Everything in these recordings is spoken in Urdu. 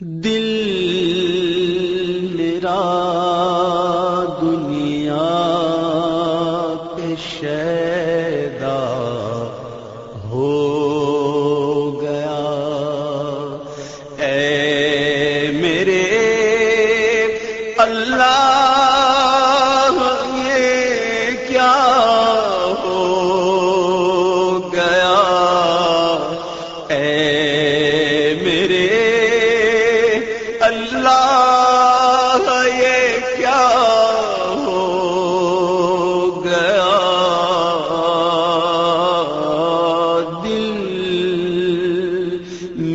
دل میرا دنیا پہ شیدا ہو گیا۔ اے میرے اللہ، یہ کیا ہو گیا؟ اے میرے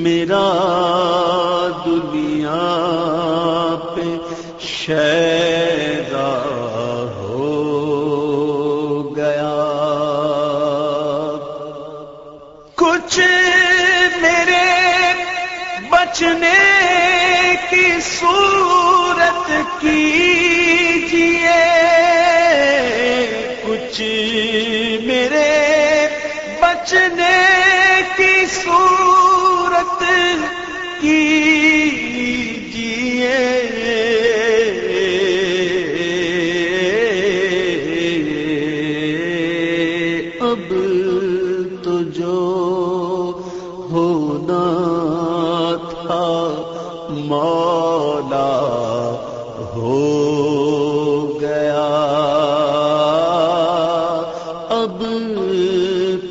میرا دنیا پہ شیدا ہو گیا۔ کچھ میرے بچنے کی صورت کیجیے کچھ میرے بچنے کی صورت محبت کی اب تو جو ہونا تھا مولا ہو گیا۔ اب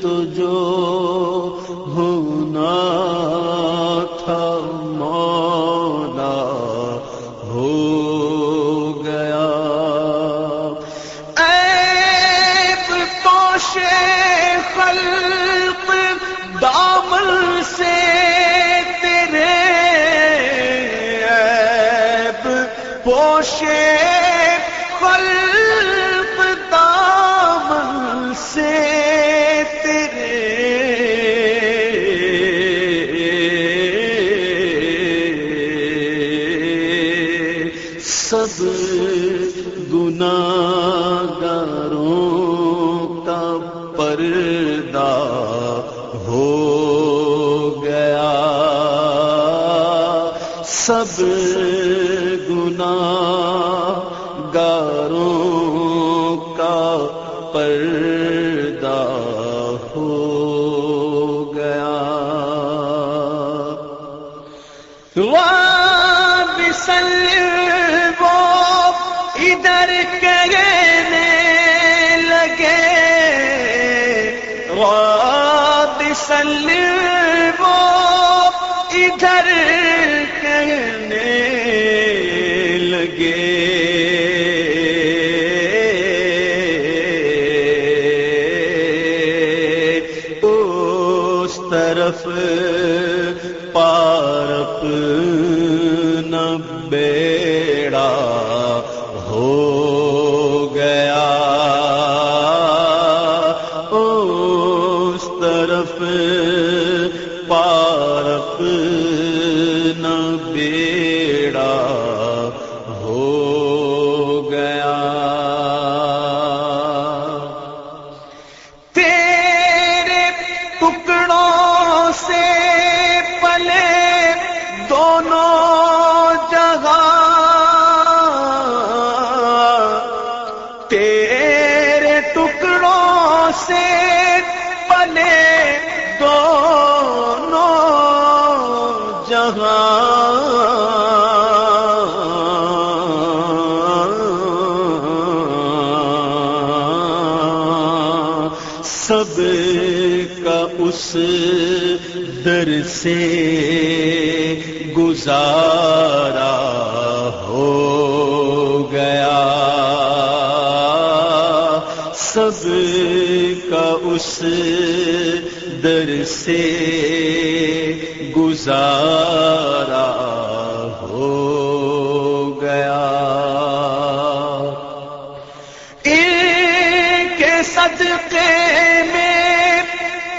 تو سب گناگاروں کا پردہ ہو گیا۔ سب گاروں کا پردہ ہو گیا۔ وسل وہ ادھر کرنے لگے۔ وسل وہ ادھر بیڑا ہو گیا۔ اس طرف پارف نہ بیڑا ہو سب کا اس در سے گزارا ہو گیا۔ سب کا اس در سے گزارا ہو گیا۔ صدقے میں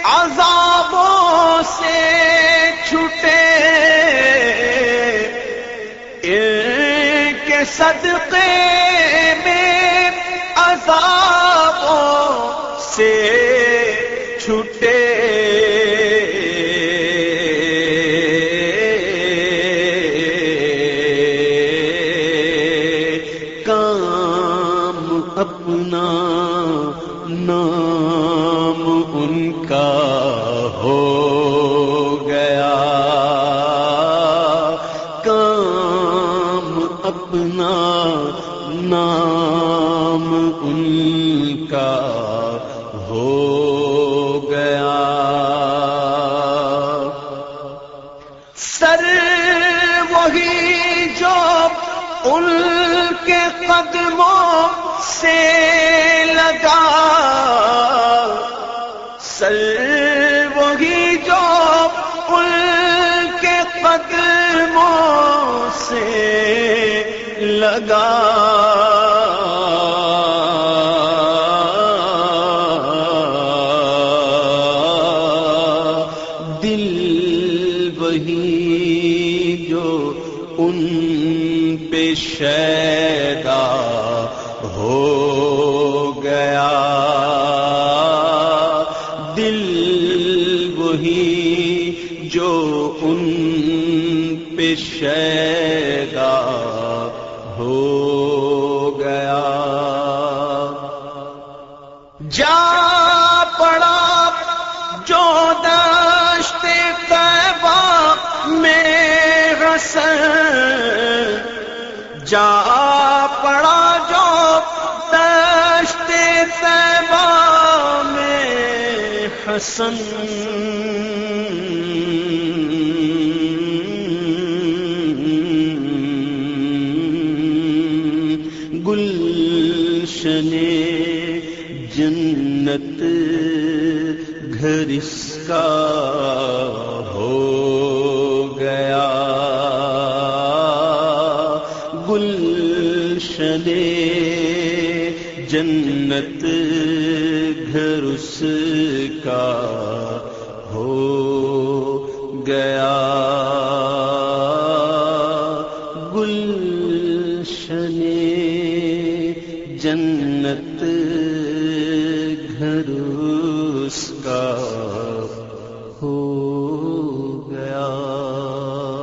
عذابوں سے چھٹے۔ کے صدقے اٹھے ان کے قدموں سے لگا سر وہی جو ان کے قدموں سے لگا ہو گیا۔ دل وہی جو ان پہ شیدا ہو گیا۔ جا پڑا جو دشت طیبہ میں حسن جا پڑا حسن گلشن جنت گھر اس کا ہو گیا۔ گلشن جنت گھر اس کا ہو گیا۔ گلشن جنت